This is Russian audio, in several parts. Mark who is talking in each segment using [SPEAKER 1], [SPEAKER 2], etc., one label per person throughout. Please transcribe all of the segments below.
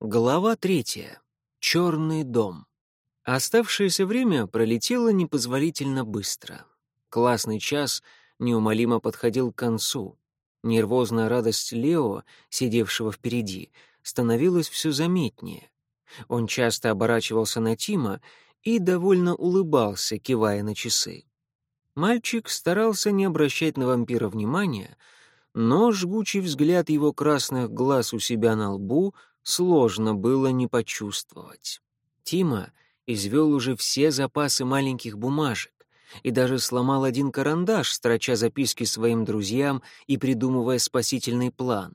[SPEAKER 1] Глава третья. Черный дом. Оставшееся время пролетело непозволительно быстро. Классный час неумолимо подходил к концу. Нервозная радость Лео, сидевшего впереди, становилась все заметнее. Он часто оборачивался на Тима и довольно улыбался, кивая на часы. Мальчик старался не обращать на вампира внимания, но жгучий взгляд его красных глаз у себя на лбу сложно было не почувствовать. Тима извел уже все запасы маленьких бумажек и даже сломал один карандаш, строча записки своим друзьям и придумывая спасительный план.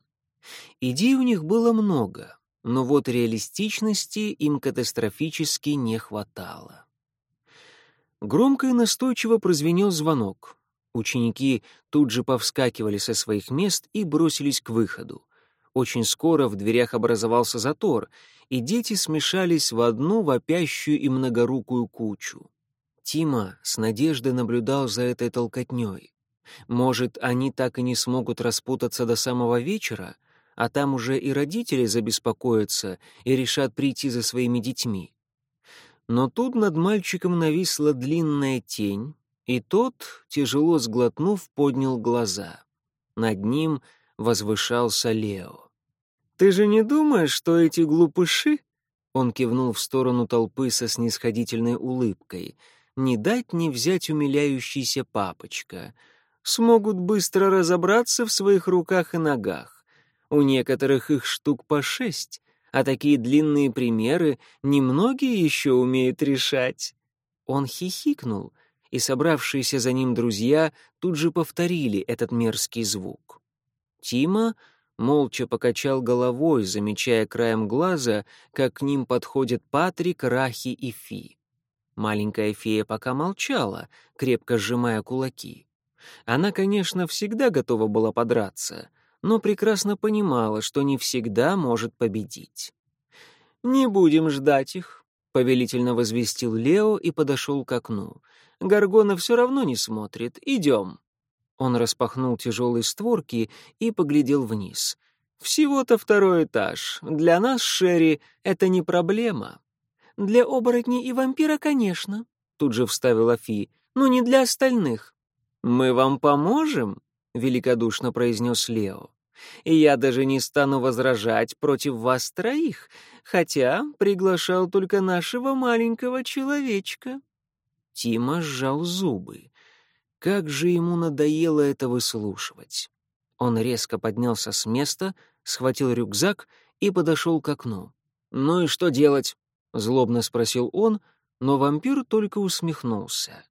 [SPEAKER 1] Идей у них было много, но вот реалистичности им катастрофически не хватало. Громко и настойчиво прозвенел звонок. Ученики тут же повскакивали со своих мест и бросились к выходу. Очень скоро в дверях образовался затор, и дети смешались в одну вопящую и многорукую кучу. Тима с надеждой наблюдал за этой толкотней. Может, они так и не смогут распутаться до самого вечера, а там уже и родители забеспокоятся и решат прийти за своими детьми. Но тут над мальчиком нависла длинная тень, и тот, тяжело сглотнув, поднял глаза. Над ним — возвышался Лео. «Ты же не думаешь, что эти глупыши...» Он кивнул в сторону толпы со снисходительной улыбкой. «Не дать не взять умиляющийся папочка. Смогут быстро разобраться в своих руках и ногах. У некоторых их штук по шесть, а такие длинные примеры немногие еще умеют решать». Он хихикнул, и собравшиеся за ним друзья тут же повторили этот мерзкий звук. Тима молча покачал головой, замечая краем глаза, как к ним подходят Патрик, Рахи и Фи. Маленькая фея пока молчала, крепко сжимая кулаки. Она, конечно, всегда готова была подраться, но прекрасно понимала, что не всегда может победить. «Не будем ждать их», — повелительно возвестил Лео и подошел к окну. «Гаргона все равно не смотрит. Идем». Он распахнул тяжелые створки и поглядел вниз. «Всего-то второй этаж. Для нас, Шерри, это не проблема». «Для оборотней и вампира, конечно», — тут же вставила Фи, «но не для остальных». «Мы вам поможем», — великодушно произнес Лео. «И я даже не стану возражать против вас троих, хотя приглашал только нашего маленького человечка». Тима сжал зубы. Как же ему надоело это выслушивать. Он резко поднялся с места, схватил рюкзак и подошел к окну. «Ну и что делать?» — злобно спросил он, но вампир только усмехнулся.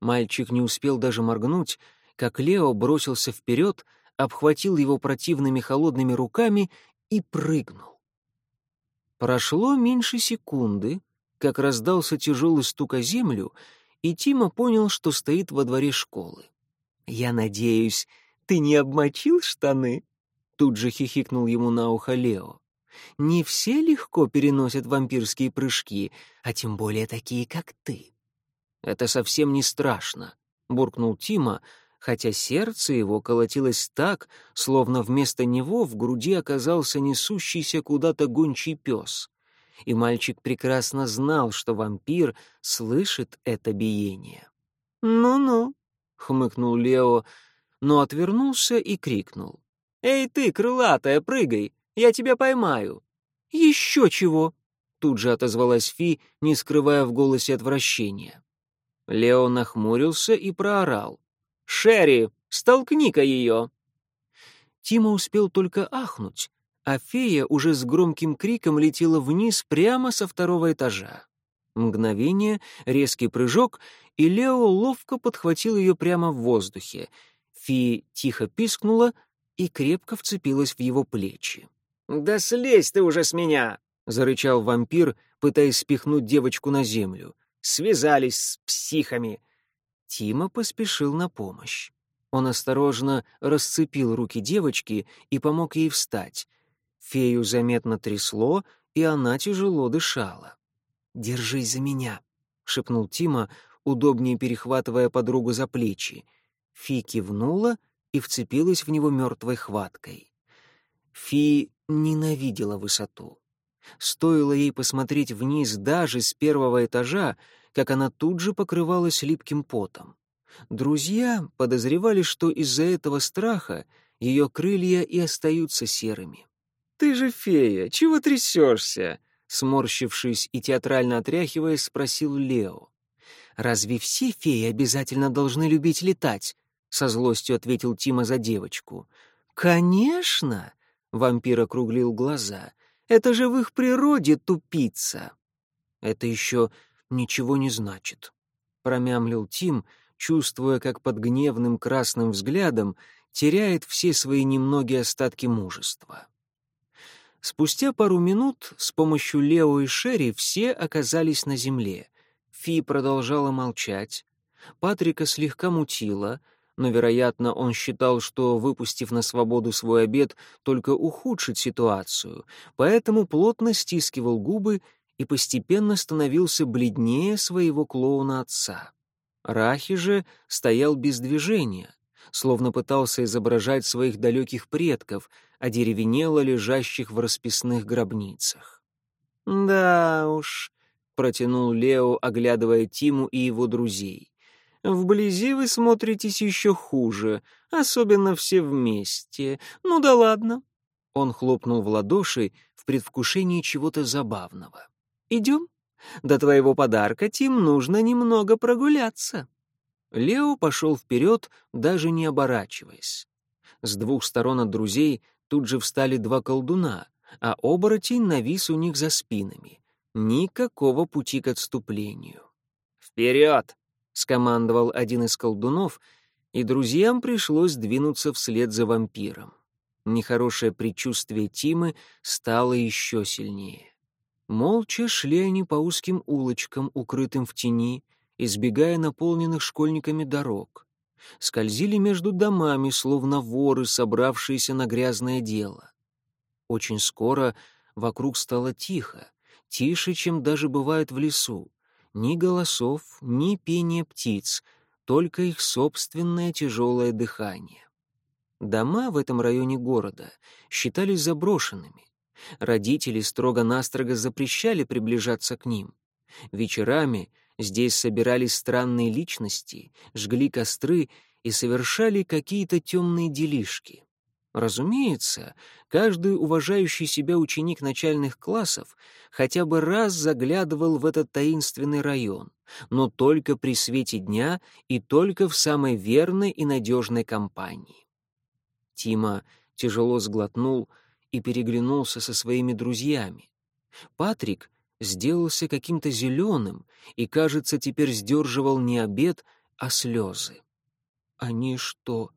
[SPEAKER 1] Мальчик не успел даже моргнуть, как Лео бросился вперед, обхватил его противными холодными руками и прыгнул. Прошло меньше секунды, как раздался тяжелый стук о землю, и Тима понял, что стоит во дворе школы. «Я надеюсь, ты не обмочил штаны?» Тут же хихикнул ему на ухо Лео. «Не все легко переносят вампирские прыжки, а тем более такие, как ты». «Это совсем не страшно», — буркнул Тима, хотя сердце его колотилось так, словно вместо него в груди оказался несущийся куда-то гончий пес и мальчик прекрасно знал, что вампир слышит это биение. «Ну-ну», — хмыкнул Лео, но отвернулся и крикнул. «Эй ты, крылатая, прыгай, я тебя поймаю». «Еще чего!» — тут же отозвалась Фи, не скрывая в голосе отвращения. Лео нахмурился и проорал. «Шерри, столкни-ка ее!» Тима успел только ахнуть, а фея уже с громким криком летела вниз прямо со второго этажа. Мгновение, резкий прыжок, и Лео ловко подхватил ее прямо в воздухе. Фи тихо пискнула и крепко вцепилась в его плечи. «Да слезь ты уже с меня!» — зарычал вампир, пытаясь спихнуть девочку на землю. «Связались с психами!» Тима поспешил на помощь. Он осторожно расцепил руки девочки и помог ей встать — Фею заметно трясло, и она тяжело дышала. «Держись за меня», — шепнул Тима, удобнее перехватывая подругу за плечи. Фи кивнула и вцепилась в него мертвой хваткой. Фи ненавидела высоту. Стоило ей посмотреть вниз даже с первого этажа, как она тут же покрывалась липким потом. Друзья подозревали, что из-за этого страха ее крылья и остаются серыми. «Ты же фея, чего трясешься?» Сморщившись и театрально отряхиваясь, спросил Лео. «Разве все феи обязательно должны любить летать?» — со злостью ответил Тима за девочку. «Конечно!» — вампир округлил глаза. «Это же в их природе тупица!» «Это еще ничего не значит», — промямлил Тим, чувствуя, как под гневным красным взглядом теряет все свои немногие остатки мужества. Спустя пару минут с помощью Лео и Шерри все оказались на земле. Фи продолжала молчать. Патрика слегка мутила, но, вероятно, он считал, что, выпустив на свободу свой обед, только ухудшит ситуацию, поэтому плотно стискивал губы и постепенно становился бледнее своего клоуна-отца. Рахи же стоял без движения, словно пытался изображать своих далеких предков, одеревенело лежащих в расписных гробницах. «Да уж», — протянул Лео, оглядывая Тиму и его друзей. «Вблизи вы смотритесь еще хуже, особенно все вместе. Ну да ладно». Он хлопнул в ладоши в предвкушении чего-то забавного. «Идем? До твоего подарка, Тим, нужно немного прогуляться». Лео пошел вперед, даже не оборачиваясь. С двух сторон от друзей тут же встали два колдуна, а оборотень навис у них за спинами. Никакого пути к отступлению. «Вперед!» — скомандовал один из колдунов, и друзьям пришлось двинуться вслед за вампиром. Нехорошее предчувствие Тимы стало еще сильнее. Молча шли они по узким улочкам, укрытым в тени, избегая наполненных школьниками дорог. Скользили между домами, словно воры, собравшиеся на грязное дело. Очень скоро вокруг стало тихо, тише, чем даже бывает в лесу. Ни голосов, ни пения птиц, только их собственное тяжелое дыхание. Дома в этом районе города считались заброшенными. Родители строго-настрого запрещали приближаться к ним. Вечерами Здесь собирались странные личности, жгли костры и совершали какие-то темные делишки. Разумеется, каждый уважающий себя ученик начальных классов хотя бы раз заглядывал в этот таинственный район, но только при свете дня и только в самой верной и надежной компании. Тима тяжело сглотнул и переглянулся со своими друзьями. Патрик сделался каким-то зеленым и, кажется, теперь сдерживал не обед, а слезы. «Они что,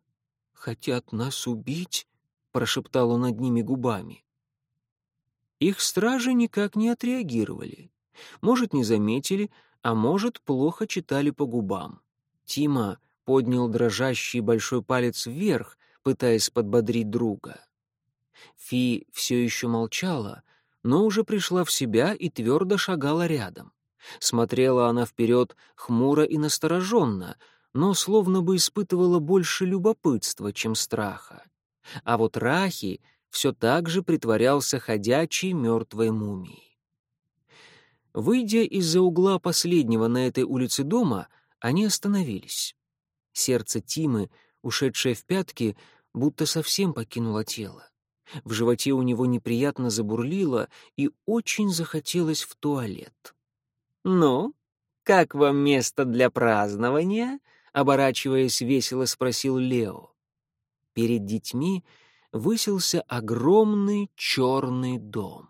[SPEAKER 1] хотят нас убить?» — прошептал он одними губами. Их стражи никак не отреагировали. Может, не заметили, а может, плохо читали по губам. Тима поднял дрожащий большой палец вверх, пытаясь подбодрить друга. Фи все еще молчала, но уже пришла в себя и твердо шагала рядом. Смотрела она вперед хмуро и настороженно, но словно бы испытывала больше любопытства, чем страха. А вот Рахи все так же притворялся ходячей мертвой мумией. Выйдя из-за угла последнего на этой улице дома, они остановились. Сердце Тимы, ушедшее в пятки, будто совсем покинуло тело. В животе у него неприятно забурлило и очень захотелось в туалет. «Ну, как вам место для празднования?» — оборачиваясь весело спросил Лео. Перед детьми высился огромный черный дом.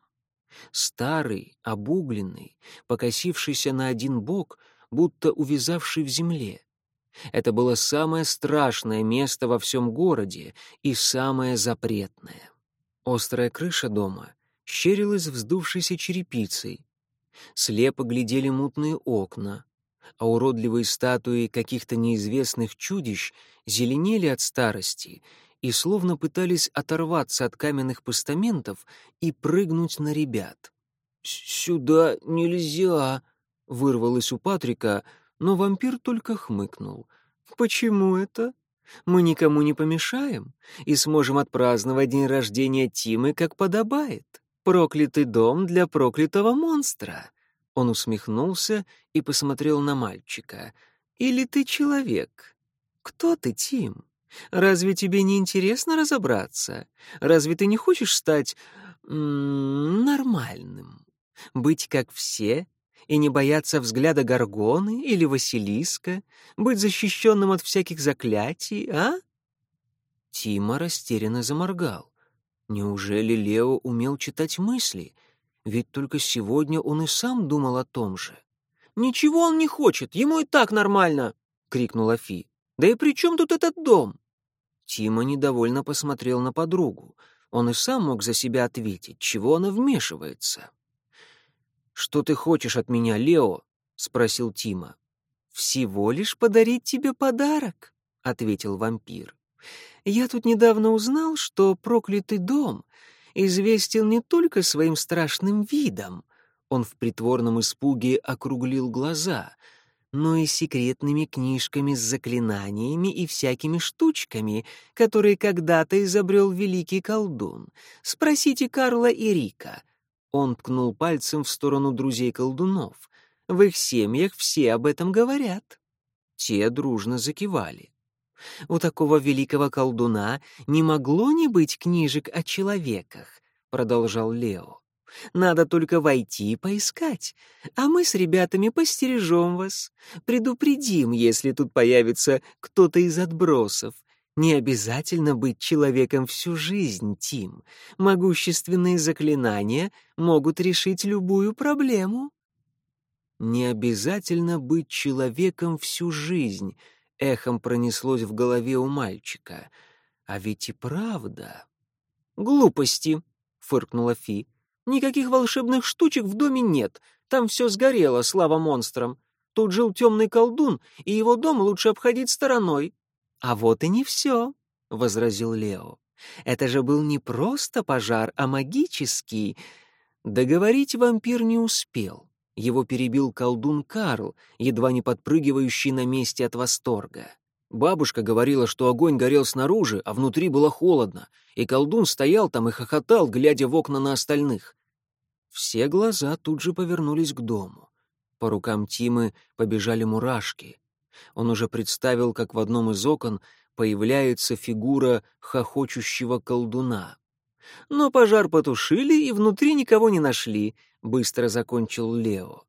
[SPEAKER 1] Старый, обугленный, покосившийся на один бок, будто увязавший в земле. Это было самое страшное место во всем городе и самое запретное. Острая крыша дома щерилась вздувшейся черепицей. Слепо глядели мутные окна, а уродливые статуи каких-то неизвестных чудищ зеленели от старости и словно пытались оторваться от каменных постаментов и прыгнуть на ребят. «Сюда нельзя!» — вырвалось у Патрика, но вампир только хмыкнул. «Почему это?» Мы никому не помешаем и сможем отпраздновать день рождения Тимы, как подобает». Проклятый дом для проклятого монстра. Он усмехнулся и посмотрел на мальчика. Или ты человек? Кто ты, Тим? Разве тебе не интересно разобраться? Разве ты не хочешь стать нормальным? Быть как все и не бояться взгляда Горгоны или Василиска, быть защищенным от всяких заклятий, а? Тима растерянно заморгал. Неужели Лео умел читать мысли? Ведь только сегодня он и сам думал о том же. «Ничего он не хочет, ему и так нормально!» — крикнула Фи. «Да и при чем тут этот дом?» Тима недовольно посмотрел на подругу. Он и сам мог за себя ответить, чего она вмешивается. «Что ты хочешь от меня, Лео?» — спросил Тима. «Всего лишь подарить тебе подарок», — ответил вампир. «Я тут недавно узнал, что проклятый дом известен не только своим страшным видом, он в притворном испуге округлил глаза, но и секретными книжками с заклинаниями и всякими штучками, которые когда-то изобрел великий колдун. Спросите Карла и Рика. Он ткнул пальцем в сторону друзей-колдунов. В их семьях все об этом говорят. Те дружно закивали. У такого великого колдуна не могло не быть книжек о человеках, продолжал Лео. Надо только войти и поискать, а мы с ребятами постережем вас, предупредим, если тут появится кто-то из отбросов, не обязательно быть человеком всю жизнь, Тим. Могущественные заклинания могут решить любую проблему. Не обязательно быть человеком всю жизнь, эхом пронеслось в голове у мальчика. А ведь и правда. Глупости, фыркнула Фи. Никаких волшебных штучек в доме нет. Там все сгорело, слава монстрам. Тут жил темный колдун, и его дом лучше обходить стороной. «А вот и не все», — возразил Лео. «Это же был не просто пожар, а магический». Договорить вампир не успел. Его перебил колдун Карл, едва не подпрыгивающий на месте от восторга. Бабушка говорила, что огонь горел снаружи, а внутри было холодно, и колдун стоял там и хохотал, глядя в окна на остальных. Все глаза тут же повернулись к дому. По рукам Тимы побежали мурашки. Он уже представил, как в одном из окон появляется фигура хохочущего колдуна. Но пожар потушили и внутри никого не нашли, быстро закончил Лео.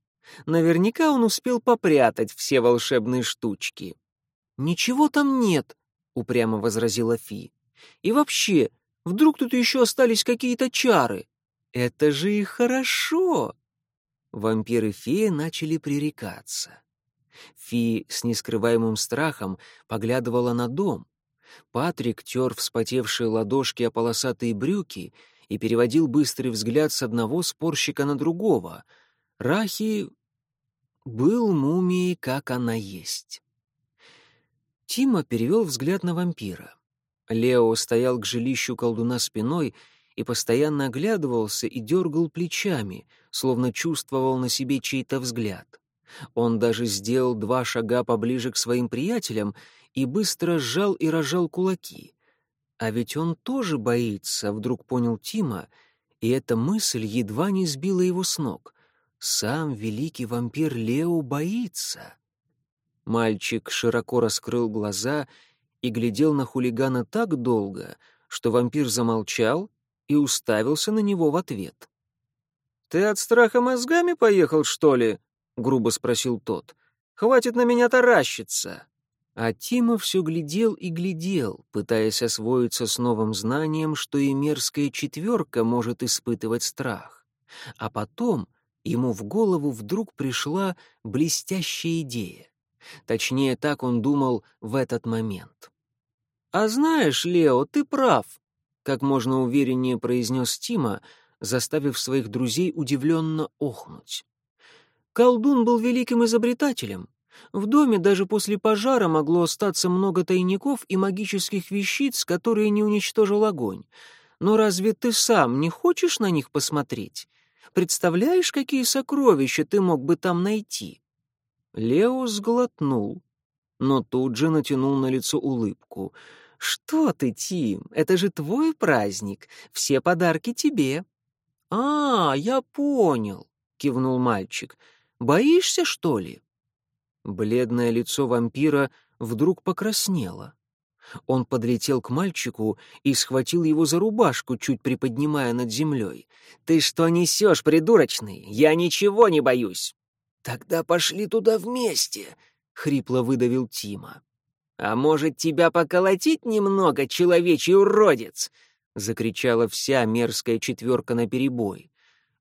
[SPEAKER 1] Наверняка он успел попрятать все волшебные штучки. Ничего там нет, упрямо возразила Фи. И вообще, вдруг тут еще остались какие-то чары? Это же и хорошо. Вампиры феи начали пререкаться. Фи с нескрываемым страхом поглядывала на дом. Патрик тер вспотевшие ладошки о полосатые брюки и переводил быстрый взгляд с одного спорщика на другого. Рахи был мумией, как она есть. Тима перевел взгляд на вампира. Лео стоял к жилищу колдуна спиной и постоянно оглядывался и дергал плечами, словно чувствовал на себе чей-то взгляд. Он даже сделал два шага поближе к своим приятелям и быстро сжал и разжал кулаки. А ведь он тоже боится, вдруг понял Тима, и эта мысль едва не сбила его с ног. Сам великий вампир Лео боится. Мальчик широко раскрыл глаза и глядел на хулигана так долго, что вампир замолчал и уставился на него в ответ. «Ты от страха мозгами поехал, что ли?» — грубо спросил тот. «Хватит на меня таращиться!» А Тима все глядел и глядел, пытаясь освоиться с новым знанием, что и мерзкая четверка может испытывать страх. А потом ему в голову вдруг пришла блестящая идея. Точнее, так он думал в этот момент. «А знаешь, Лео, ты прав», — как можно увереннее произнес Тима, заставив своих друзей удивленно охнуть. Колдун был великим изобретателем. В доме даже после пожара могло остаться много тайников и магических вещиц, которые не уничтожил огонь. Но разве ты сам не хочешь на них посмотреть? Представляешь, какие сокровища ты мог бы там найти?» Лео сглотнул, но тут же натянул на лицо улыбку. «Что ты, Тим, это же твой праздник, все подарки тебе». «А, я понял», — кивнул мальчик. «Боишься, что ли?» Бледное лицо вампира вдруг покраснело. Он подлетел к мальчику и схватил его за рубашку, чуть приподнимая над землей. «Ты что несешь, придурочный? Я ничего не боюсь!» «Тогда пошли туда вместе!» — хрипло выдавил Тима. «А может, тебя поколотить немного, человечий уродец?» — закричала вся мерзкая четверка наперебой.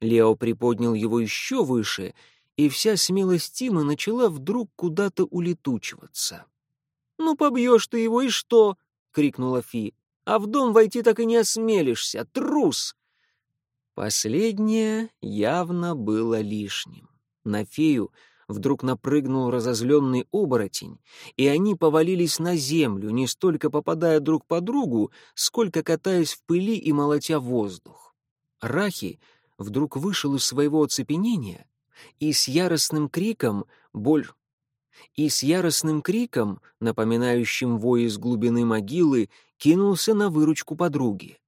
[SPEAKER 1] Лео приподнял его еще выше, и вся смелость Тима начала вдруг куда-то улетучиваться. «Ну, побьешь ты его, и что?» — крикнула Фи. «А в дом войти так и не осмелишься, трус!» Последнее явно было лишним. На фею вдруг напрыгнул разозленный оборотень, и они повалились на землю, не столько попадая друг по другу, сколько катаясь в пыли и молотя воздух. Рахи вдруг вышел из своего оцепенения и с яростным криком боль и с яростным криком, напоминающим вой из глубины могилы, кинулся на выручку подруги.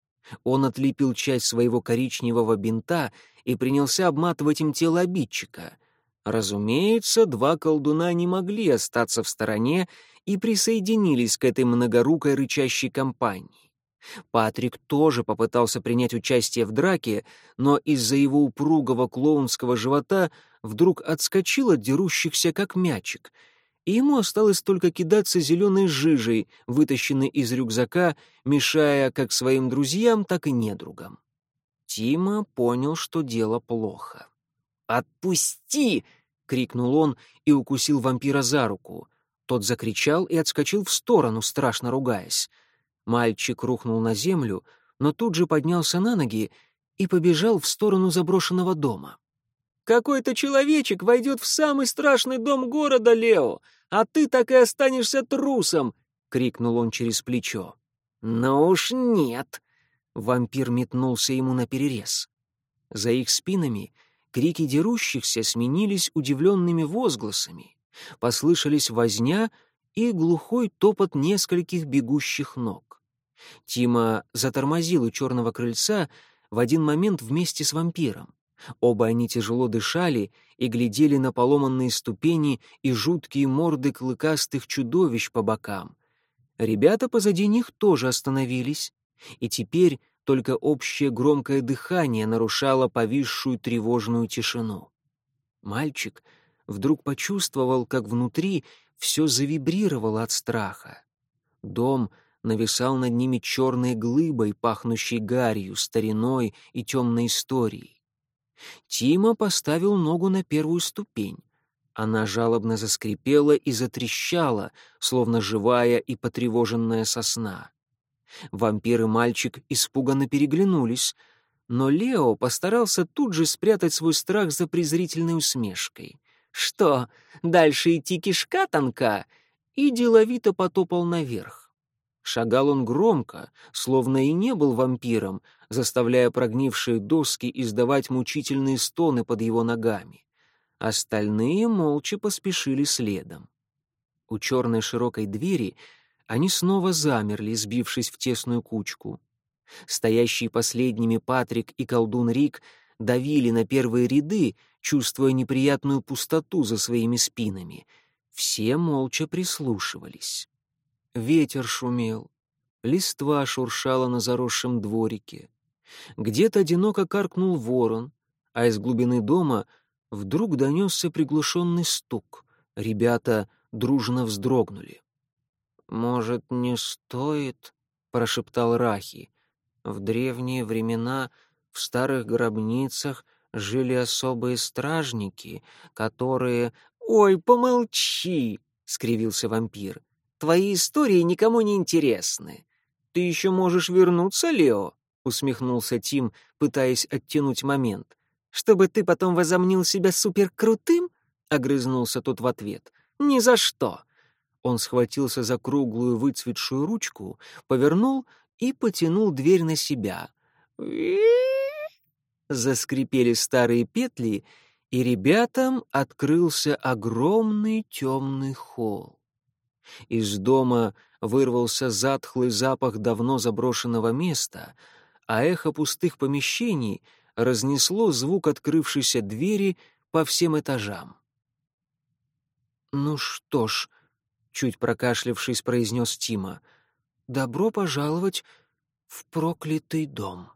[SPEAKER 1] Он отлепил часть своего коричневого бинта и принялся обматывать им тело обидчика. Разумеется, два колдуна не могли остаться в стороне и присоединились к этой многорукой рычащей компании. Патрик тоже попытался принять участие в драке, но из-за его упругого клоунского живота вдруг отскочил от дерущихся как мячик, и ему осталось только кидаться зеленой жижей, вытащенной из рюкзака, мешая как своим друзьям, так и недругам. Тима понял, что дело плохо. «Отпусти!» — крикнул он и укусил вампира за руку. Тот закричал и отскочил в сторону, страшно ругаясь. Мальчик рухнул на землю, но тут же поднялся на ноги и побежал в сторону заброшенного дома. «Какой-то человечек войдет в самый страшный дом города, Лео, а ты так и останешься трусом!» — крикнул он через плечо. «Ну уж нет!» — вампир метнулся ему на перерез. За их спинами крики дерущихся сменились удивленными возгласами. Послышались возня и глухой топот нескольких бегущих ног. Тима затормозил у черного крыльца в один момент вместе с вампиром. Оба они тяжело дышали и глядели на поломанные ступени и жуткие морды клыкастых чудовищ по бокам. Ребята позади них тоже остановились, и теперь только общее громкое дыхание нарушало повисшую тревожную тишину. Мальчик вдруг почувствовал, как внутри все завибрировало от страха. Дом — нависал над ними черной глыбой, пахнущей гарью, стариной и темной историей. Тима поставил ногу на первую ступень. Она жалобно заскрипела и затрещала, словно живая и потревоженная сосна. Вампир и мальчик испуганно переглянулись, но Лео постарался тут же спрятать свой страх за презрительной усмешкой. «Что, дальше идти кишка тонка?» и деловито потопал наверх. Шагал он громко, словно и не был вампиром, заставляя прогнившие доски издавать мучительные стоны под его ногами. Остальные молча поспешили следом. У черной широкой двери они снова замерли, сбившись в тесную кучку. Стоящие последними Патрик и колдун Рик давили на первые ряды, чувствуя неприятную пустоту за своими спинами. Все молча прислушивались. Ветер шумел, листва шуршала на заросшем дворике. Где-то одиноко каркнул ворон, а из глубины дома вдруг донесся приглушенный стук. Ребята дружно вздрогнули. «Может, не стоит?» — прошептал Рахи. «В древние времена в старых гробницах жили особые стражники, которые...» «Ой, помолчи!» — скривился вампир. Твои истории никому не интересны. Ты еще можешь вернуться, Лео?» — усмехнулся Тим, пытаясь оттянуть момент. «Чтобы ты потом возомнил себя суперкрутым?» — огрызнулся тот в ответ. «Ни за что!» Он схватился за круглую выцветшую ручку, повернул и потянул дверь на себя. Заскрипели старые петли, и ребятам открылся огромный темный холл. Из дома вырвался затхлый запах давно заброшенного места, а эхо пустых помещений разнесло звук открывшейся двери по всем этажам. «Ну что ж», — чуть прокашлявшись, произнес Тима, — «добро пожаловать в проклятый дом».